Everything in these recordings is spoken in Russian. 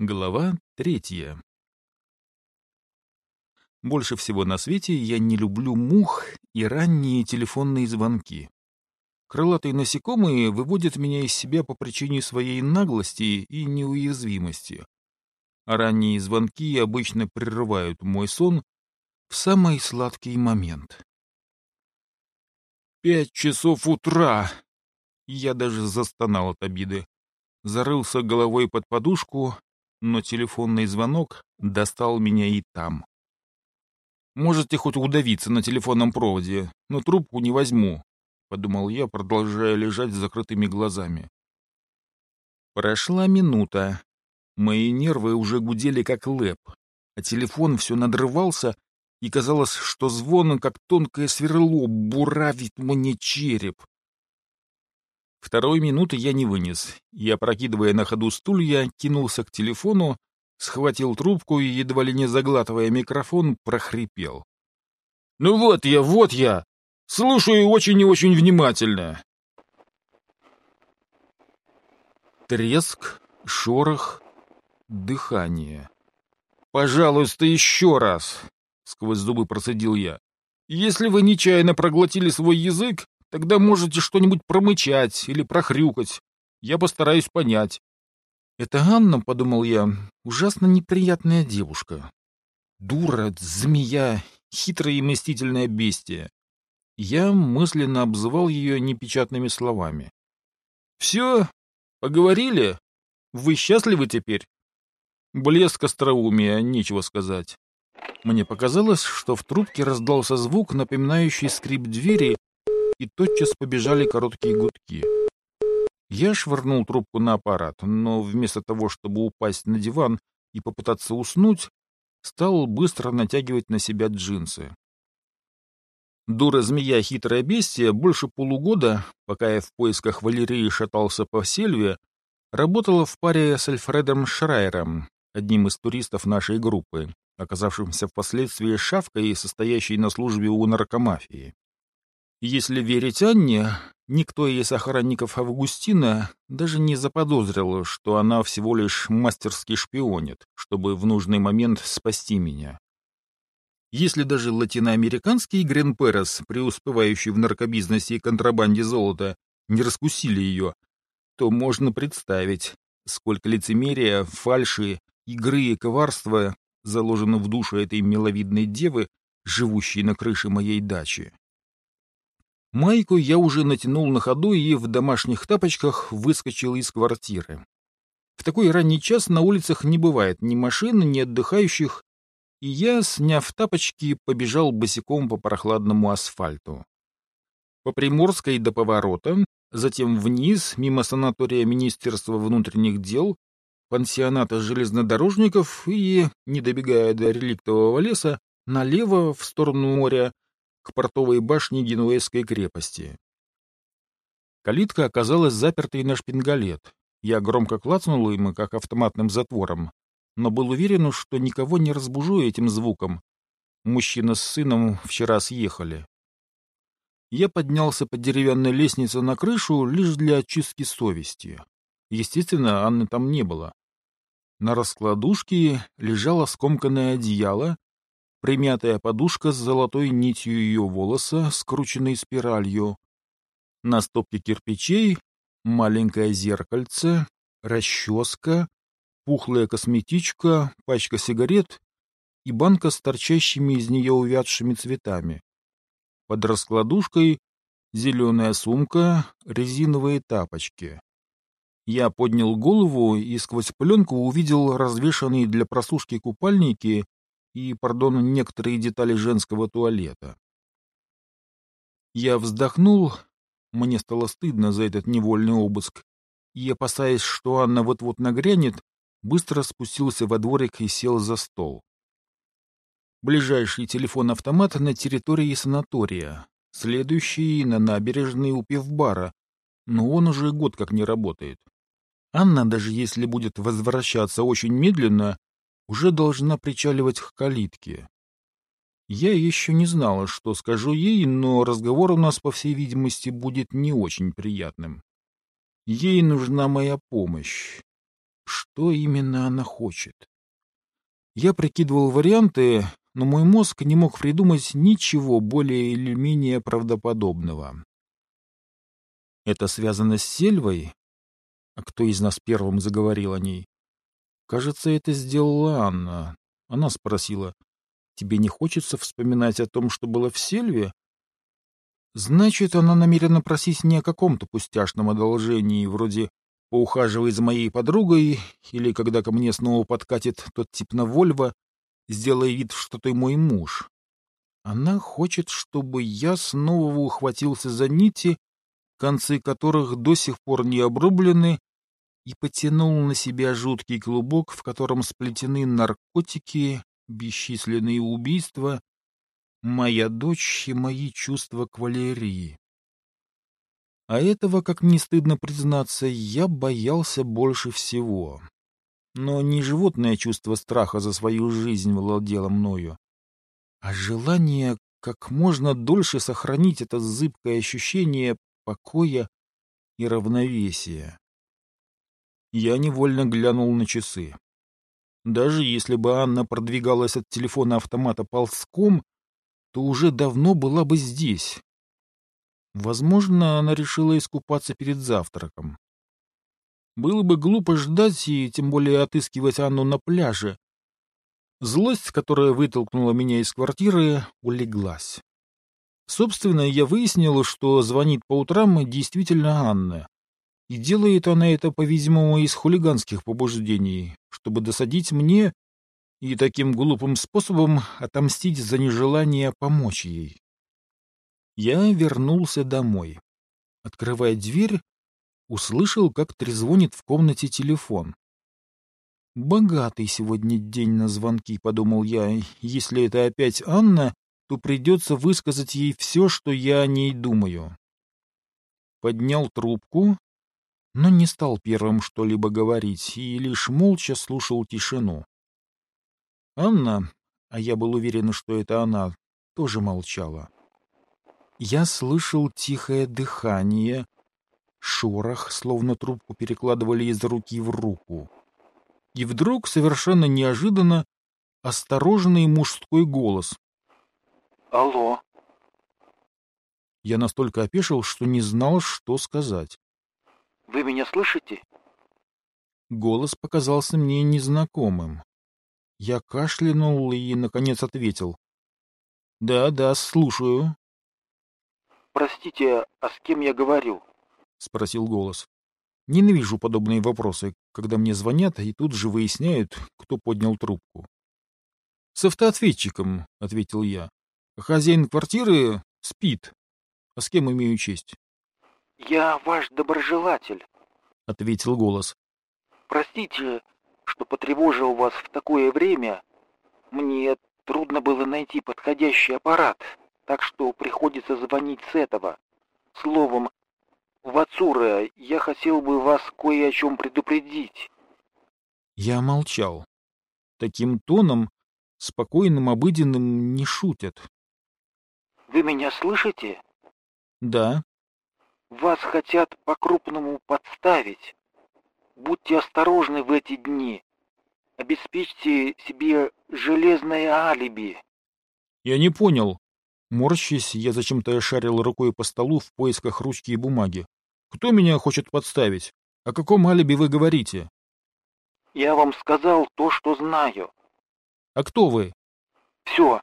Глава третья. Больше всего на свете я не люблю мух и ранние телефонные звонки. Крылатые насекомые выводят меня из себя по причине своей наглости и неуязвимости. А ранние звонки обычно прерывают мой сон в самый сладкий момент. Пять часов утра! Я даже застонал от обиды. Зарылся головой под подушку, но телефонный звонок достал меня и там. Можете хоть удавиться на телефонном проводе, но трубку не возьму, — подумал я, продолжая лежать с закрытыми глазами. Прошла минута. Мои нервы уже гудели как лэп, а телефон все надрывался, и казалось, что звон, как тонкое сверло, буравит мне череп. Второй минуты я не вынес. Я, опрокидывая на ходу стулья, кинулся к телефону, схватил трубку и, едва ли не заглатывая микрофон, прохрипел. «Ну вот я, вот я! Слушаю очень и очень внимательно!» Треск, шорох, дыхание. «Пожалуйста, еще раз!» — сквозь зубы процедил я. «Если вы нечаянно проглотили свой язык, Тогда можете что-нибудь промычать или прохрюкать. Я постараюсь понять. Это Анна, — подумал я, — ужасно неприятная девушка. Дура, змея, хитрое и мстительное бестие. Я мысленно обзывал ее непечатными словами. «Все? Поговорили? Вы счастливы теперь?» Блеск остроумия, нечего сказать. Мне показалось, что в трубке раздался звук, напоминающий скрип двери, и тотчас побежали короткие гудки. Я швырнул трубку на аппарат, но вместо того, чтобы упасть на диван и попытаться уснуть, стал быстро натягивать на себя джинсы. Дура-змея хитрая бестия больше полугода, пока я в поисках Валерии шатался по сельве, работала в паре с Альфредом Шрайером, одним из туристов нашей группы, оказавшимся впоследствии шавкой, состоящей на службе у наркомафии. Если верить Анне, никто из охранников Августина даже не заподозрил, что она всего лишь мастерски шпионит, чтобы в нужный момент спасти меня. Если даже латиноамериканский Гренперес, преуспевающий в наркобизнесе и контрабанде золота, не раскусили ее, то можно представить, сколько лицемерия, фальши, игры и коварства заложено в душу этой миловидной девы, живущей на крыше моей дачи. Майку я уже натянул на ходу и в домашних тапочках выскочил из квартиры. В такой ранний час на улицах не бывает ни машин, ни отдыхающих, и я, сняв тапочки, побежал босиком по прохладному асфальту. По Приморской до поворота, затем вниз, мимо санатория Министерства внутренних дел, пансионата железнодорожников и, не добегая до реликтового леса, налево, в сторону моря, к портовой башне Генуэзской крепости. Калитка оказалась запертой на шпингалет. Я громко клацнул им, как автоматным затвором, но был уверен, что никого не разбужу этим звуком. Мужчина с сыном вчера съехали. Я поднялся по деревянной лестнице на крышу лишь для очистки совести. Естественно, Анны там не было. На раскладушке лежало скомканное одеяло, примятая подушка с золотой нитью ее волоса, скрученной спиралью. На стопке кирпичей маленькое зеркальце, расческа, пухлая косметичка, пачка сигарет и банка с торчащими из нее увядшими цветами. Под раскладушкой зеленая сумка, резиновые тапочки. Я поднял голову и сквозь пленку увидел развешанные для просушки купальники и, пардон, некоторые детали женского туалета. Я вздохнул, мне стало стыдно за этот невольный обыск, и, опасаясь, что Анна вот-вот нагрянет, быстро спустился во дворик и сел за стол. Ближайший телефон-автомат на территории санатория, следующий на набережной у пивбара, но он уже год как не работает. Анна, даже если будет возвращаться очень медленно, уже должна причаливать к калитке. Я еще не знала, что скажу ей, но разговор у нас, по всей видимости, будет не очень приятным. Ей нужна моя помощь. что именно она хочет. Я прикидывал варианты, но мой мозг не мог придумать ничего более или менее правдоподобного. Это связано с Сельвой? А кто из нас первым заговорил о ней? Кажется, это сделала Анна. Она спросила, тебе не хочется вспоминать о том, что было в Сельве? Значит, она намерена просить не о каком-то пустяшном одолжении, вроде «поухаживай за моей подругой» или когда ко мне снова подкатит тот тип на Вольво, сделай вид, что ты мой муж. Она хочет, чтобы я снова ухватился за нити, концы которых до сих пор не обрублены, и потянул на себя жуткий клубок, в котором сплетены наркотики, бесчисленные убийства, моя дочь и мои чувства к Валерии. А этого, как не стыдно признаться, я боялся больше всего. Но не животное чувство страха за свою жизнь владело мною, а желание как можно дольше сохранить это зыбкое ощущение покоя и равновесия. Я невольно глянул на часы. Даже если бы Анна продвигалась от телефона автомата ползком, то уже давно была бы здесь. Возможно, она решила искупаться перед завтраком. Было бы глупо ждать и тем более отыскивать Анну на пляже. Злость, которая вытолкнула меня из квартиры, улеглась. Собственно, я выяснил, что звонит по утрам действительно Анна. И делает она это, по-видимому, из хулиганских побуждений, чтобы досадить мне и таким глупым способом отомстить за нежелание помочь ей. Я вернулся домой. Открывая дверь, услышал, как трезвонит в комнате телефон. «Богатый сегодня день на звонки», — подумал я. «Если это опять Анна, то придется высказать ей все, что я о ней думаю». Поднял трубку но не стал первым что-либо говорить и лишь молча слушал тишину. Анна, а я был уверен, что это она, тоже молчала. Я слышал тихое дыхание, шорох, словно трубку перекладывали из руки в руку. И вдруг, совершенно неожиданно, осторожный мужской голос. «Алло!» Я настолько опешил, что не знал, что сказать. Вы меня слышите? Голос показался мне незнакомым. Я кашлянул и, наконец, ответил. — Да, да, слушаю. — Простите, а с кем я говорю? — спросил голос. Ненавижу подобные вопросы, когда мне звонят и тут же выясняют, кто поднял трубку. — С автоответчиком, — ответил я. — Хозяин квартиры спит. А с кем имею честь? «Я ваш доброжелатель», — ответил голос. «Простите, что потревожил вас в такое время. Мне трудно было найти подходящий аппарат, так что приходится звонить с этого. Словом, Вацура, я хотел бы вас кое о чем предупредить». Я молчал. Таким тоном, спокойным, обыденным, не шутят. «Вы меня слышите?» «Да», вас хотят по-крупному подставить. Будьте осторожны в эти дни. Обеспечьте себе железное алиби. Я не понял. Морщись, я зачем-то шарил рукой по столу в поисках ручки и бумаги. Кто меня хочет подставить? О каком алиби вы говорите? Я вам сказал то, что знаю. А кто вы? Все,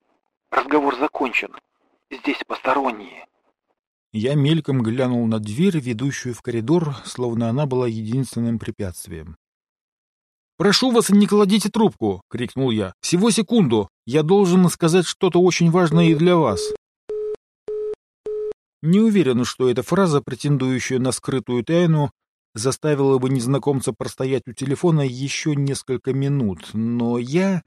разговор закончен. Здесь посторонние. Я мельком глянул на дверь, ведущую в коридор, словно она была единственным препятствием. «Прошу вас, не кладите трубку!» — крикнул я. «Всего секунду! Я должен сказать что-то очень важное и для вас!» Не уверен, что эта фраза, претендующая на скрытую тайну, заставила бы незнакомца простоять у телефона еще несколько минут, но я,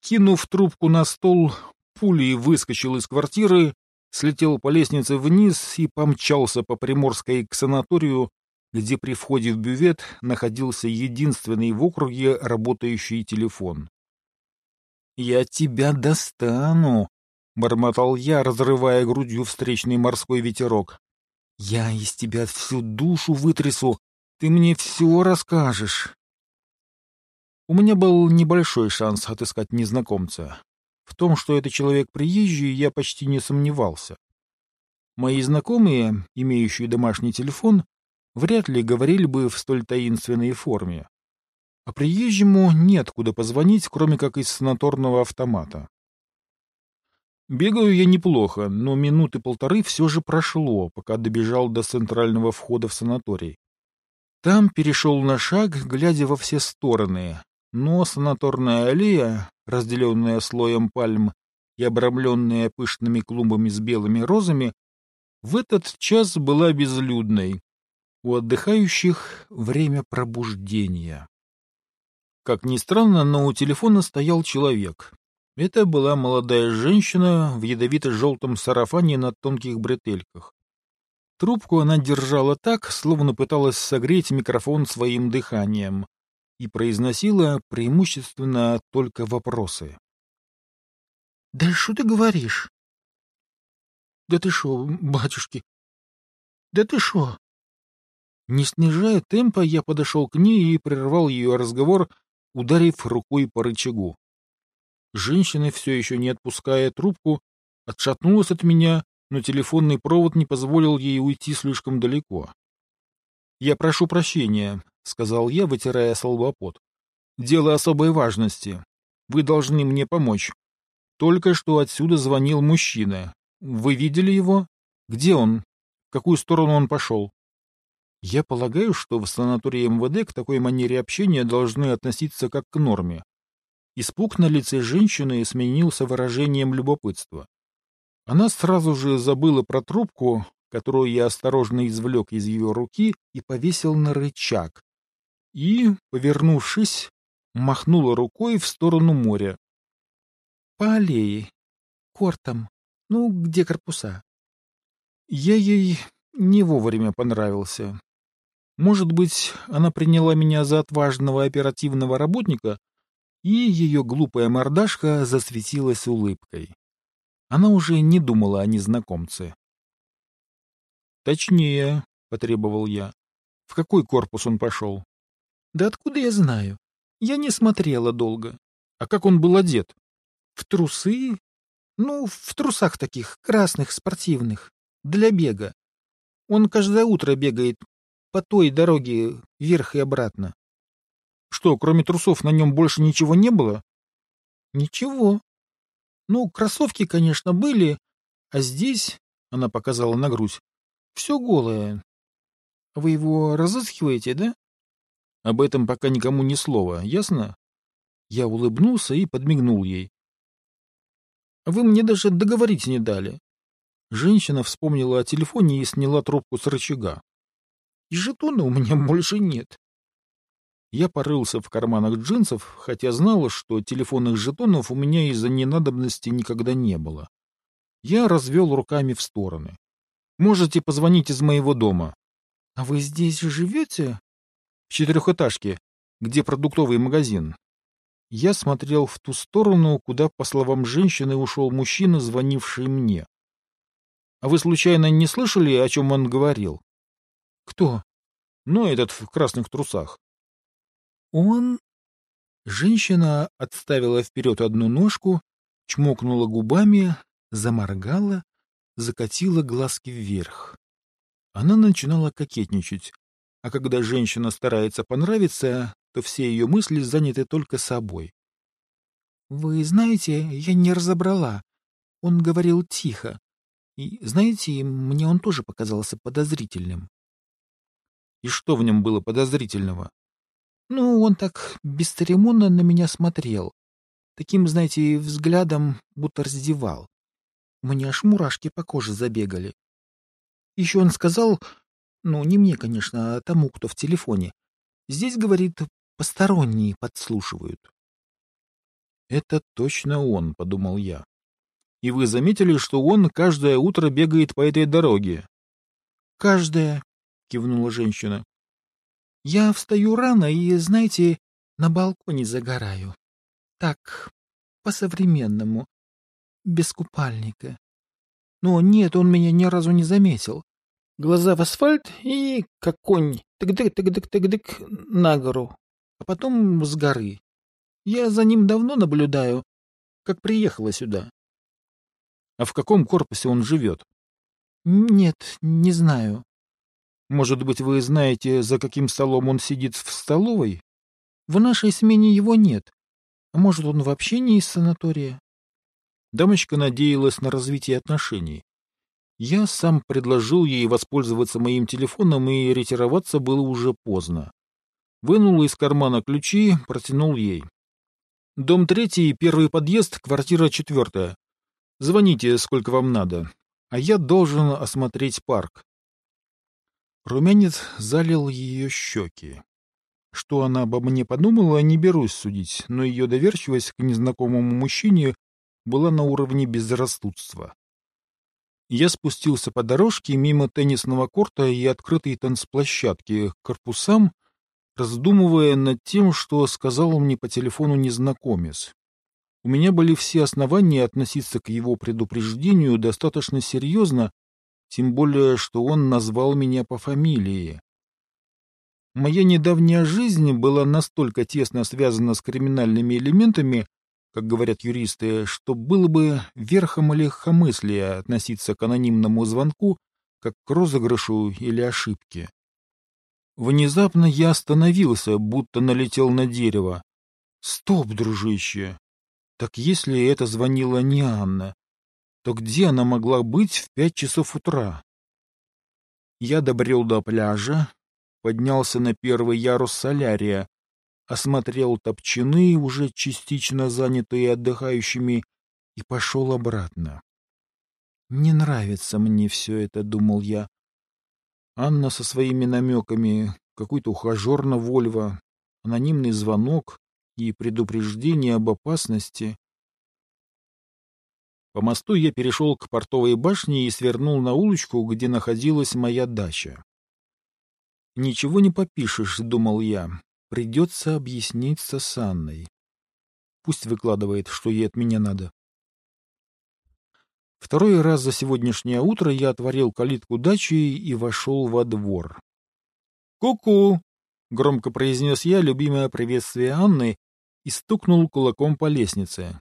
кинув трубку на стол, пулей выскочил из квартиры слетел по лестнице вниз и помчался по Приморской к санаторию, где при входе в бювет находился единственный в округе работающий телефон. «Я тебя достану!» — бормотал я, разрывая грудью встречный морской ветерок. «Я из тебя всю душу вытрясу, ты мне все расскажешь!» У меня был небольшой шанс отыскать незнакомца. В том, что это человек приезжий, я почти не сомневался. Мои знакомые, имеющие домашний телефон, вряд ли говорили бы в столь таинственной форме. А приезжему нет куда позвонить, кроме как из санаторного автомата. Бегаю я неплохо, но минуты полторы все же прошло, пока добежал до центрального входа в санаторий. Там перешел на шаг, глядя во все стороны, но санаторная аллея, разделенная слоем пальм и обрамленная пышными клумбами с белыми розами, в этот час была безлюдной. У отдыхающих время пробуждения. Как ни странно, но у телефона стоял человек. Это была молодая женщина в ядовито-желтом сарафане на тонких бретельках. Трубку она держала так, словно пыталась согреть микрофон своим дыханием, и произносила преимущественно только вопросы. — Да что ты говоришь? — Да ты шо, батюшки? Да ты шо? Не снижая темпа, я подошел к ней и прервал ее разговор, ударив рукой по рычагу. Женщина, все еще не отпуская трубку, отшатнулась от меня, но телефонный провод не позволил ей уйти слишком далеко. «Я прошу прощения», — сказал я, вытирая солбопот. «Дело особой важности. Вы должны мне помочь. Только что отсюда звонил мужчина. Вы видели его? Где он? В какую сторону он пошел?» Я полагаю, что в санатории МВД к такой манере общения должны относиться как к норме. Испуг на лице женщины сменился выражением любопытства. Она сразу же забыла про трубку, которую я осторожно извлек из ее руки и повесил на рычаг. И, повернувшись, махнула рукой в сторону моря. — По аллее. Кортом. Ну, где корпуса? Я ей не вовремя понравился. Может быть, она приняла меня за отважного оперативного работника, и ее глупая мордашка засветилась улыбкой. Она уже не думала о незнакомце. «Точнее», — потребовал я, — «в какой корпус он пошел?» «Да откуда я знаю? Я не смотрела долго. А как он был одет?» «В трусы? Ну, в трусах таких, красных, спортивных, для бега. Он каждое утро бегает по той дороге вверх и обратно. Что, кроме трусов на нем больше ничего не было? Ничего. Ну, кроссовки, конечно, были, а здесь, она показала на грудь, все голое. Вы его разыскиваете, да? Об этом пока никому ни слова, ясно? Я улыбнулся и подмигнул ей. Вы мне даже договорить не дали. Женщина вспомнила о телефоне и сняла трубку с рычага. И жетона у меня больше нет. Я порылся в карманах джинсов, хотя знал, что телефонных жетонов у меня из-за ненадобности никогда не было. Я развел руками в стороны. «Можете позвонить из моего дома». «А вы здесь живете?» «В четырехэтажке, где продуктовый магазин». Я смотрел в ту сторону, куда, по словам женщины, ушел мужчина, звонивший мне. «А вы, случайно, не слышали, о чем он говорил?» «Кто?» «Ну, этот в красных трусах». Он... Женщина отставила вперед одну ножку, чмокнула губами, заморгала, закатила глазки вверх. Она начинала кокетничать, а когда женщина старается понравиться, то все ее мысли заняты только собой. — Вы знаете, я не разобрала. Он говорил тихо. И, знаете, мне он тоже показался подозрительным. — И что в нем было подозрительного? Ну, он так бесцеремонно на меня смотрел. Таким, знаете, взглядом будто раздевал. Меня аж мурашки по коже забегали. Еще он сказал, ну, не мне, конечно, а тому, кто в телефоне. Здесь, говорит, посторонние подслушивают. Это точно он, подумал я. И вы заметили, что он каждое утро бегает по этой дороге? Каждое, кивнула женщина. Я встаю рано и, знаете, на балконе загораю. Так, по-современному, без купальника. Но нет, он меня ни разу не заметил. Глаза в асфальт и, как конь, тык-дык-тык-дык-тык-дык, на гору, а потом с горы. Я за ним давно наблюдаю, как приехала сюда. А в каком корпусе он живет? Нет, не знаю. Может быть, вы знаете, за каким столом он сидит в столовой? В нашей смене его нет. А может, он вообще не из санатория? Дамочка надеялась на развитие отношений. Я сам предложил ей воспользоваться моим телефоном, и ретироваться было уже поздно. Вынул из кармана ключи, протянул ей. Дом третий, первый подъезд, квартира четвертая. Звоните, сколько вам надо. А я должен осмотреть парк. Румянец залил ее щеки. Что она обо мне подумала, не берусь судить, но ее доверчивость к незнакомому мужчине была на уровне безрассудства. Я спустился по дорожке мимо теннисного корта и открытой танцплощадки к корпусам, раздумывая над тем, что сказал мне по телефону незнакомец. У меня были все основания относиться к его предупреждению достаточно серьезно, тем более, что он назвал меня по фамилии. Моя недавняя жизнь была настолько тесно связана с криминальными элементами, как говорят юристы, что было бы верхом легкомыслия относиться к анонимному звонку как к розыгрышу или ошибке. Внезапно я остановился, будто налетел на дерево. Стоп, дружище! Так если это звонила не Анна, то где она могла быть в пять часов утра? Я добрел до пляжа, поднялся на первый ярус солярия, осмотрел топчаны, уже частично занятые отдыхающими, и пошел обратно. «Не нравится мне все это», — думал я. Анна со своими намеками, какой-то ухажер на Вольво, анонимный звонок, и предупреждение об опасности. По мосту я перешел к портовой башне и свернул на улочку, где находилась моя дача. «Ничего не попишешь», — думал я. «Придется объясниться с Анной. Пусть выкладывает, что ей от меня надо». Второй раз за сегодняшнее утро я отворил калитку дачи и вошел во двор. «Ку-ку!» — громко произнес я любимое приветствие Анны и стукнул кулаком по лестнице.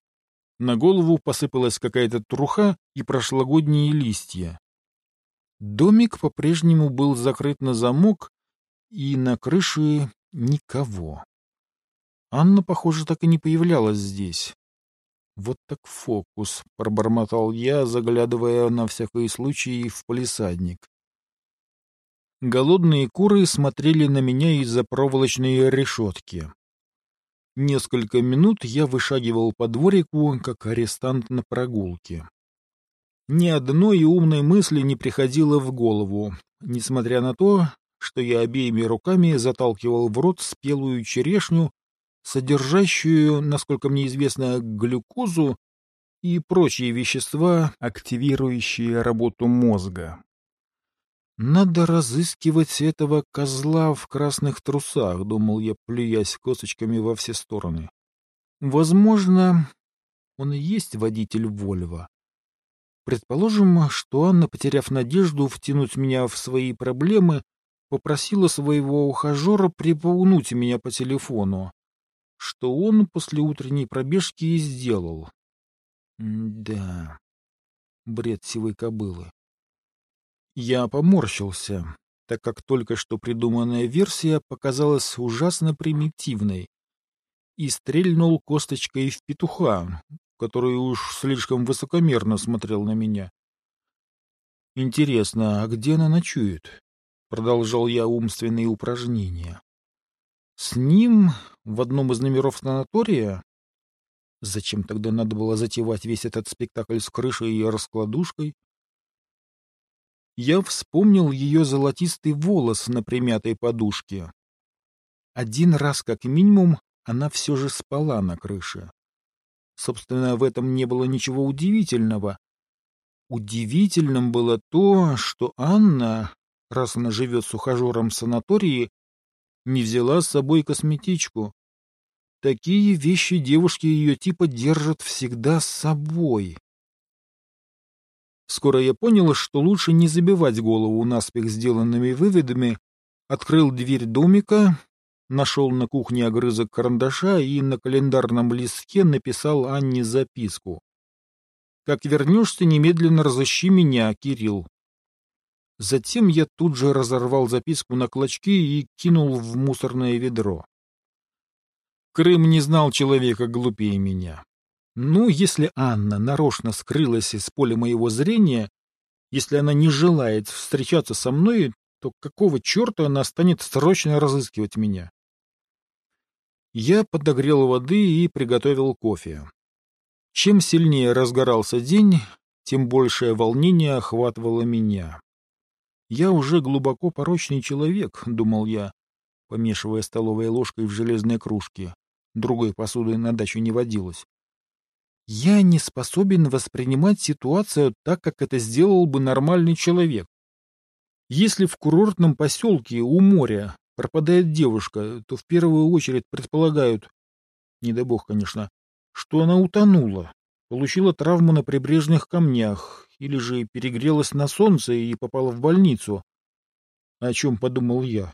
На голову посыпалась какая-то труха и прошлогодние листья. Домик по-прежнему был закрыт на замок, и на крыше никого. Анна, похоже, так и не появлялась здесь. Вот так фокус, — пробормотал я, заглядывая на всякий случай в полисадник. Голодные куры смотрели на меня из-за проволочной решетки. Несколько минут я вышагивал по дворику, как арестант на прогулке. Ни одной умной мысли не приходило в голову, несмотря на то, что я обеими руками заталкивал в рот спелую черешню, содержащую, насколько мне известно, глюкозу и прочие вещества, активирующие работу мозга. «Надо разыскивать этого козла в красных трусах», — думал я, плюясь косточками во все стороны. «Возможно, он и есть водитель Вольва. Предположим, что Анна, потеряв надежду втянуть меня в свои проблемы, попросила своего ухажера припугнуть меня по телефону, что он после утренней пробежки и сделал. М да, бред сивой кобылы. Я поморщился, так как только что придуманная версия показалась ужасно примитивной, и стрельнул косточкой в петуха, который уж слишком высокомерно смотрел на меня. «Интересно, а где она ночует?» — продолжал я умственные упражнения. «С ним в одном из номеров санатория?» Зачем тогда надо было затевать весь этот спектакль с крышей и раскладушкой? я вспомнил ее золотистый волос на примятой подушке. Один раз, как минимум, она все же спала на крыше. Собственно, в этом не было ничего удивительного. Удивительным было то, что Анна, раз она живет с ухажером в санатории, не взяла с собой косметичку. Такие вещи девушки ее типа держат всегда с собой. Скоро я понял, что лучше не забивать голову наспех сделанными выводами, открыл дверь домика, нашел на кухне огрызок карандаша и на календарном листке написал Анне записку. «Как вернешься, немедленно разыщи меня, Кирилл». Затем я тут же разорвал записку на клочки и кинул в мусорное ведро. Крым не знал человека глупее меня. Ну, если Анна нарочно скрылась из поля моего зрения, если она не желает встречаться со мной, то какого черта она станет срочно разыскивать меня? Я подогрел воды и приготовил кофе. Чем сильнее разгорался день, тем большее волнение охватывало меня. Я уже глубоко порочный человек, — думал я, помешивая столовой ложкой в железной кружке. Другой посуды на даче не водилось. Я не способен воспринимать ситуацию так, как это сделал бы нормальный человек. Если в курортном поселке у моря пропадает девушка, то в первую очередь предполагают, не дай бог, конечно, что она утонула, получила травму на прибрежных камнях или же перегрелась на солнце и попала в больницу. О чем подумал я?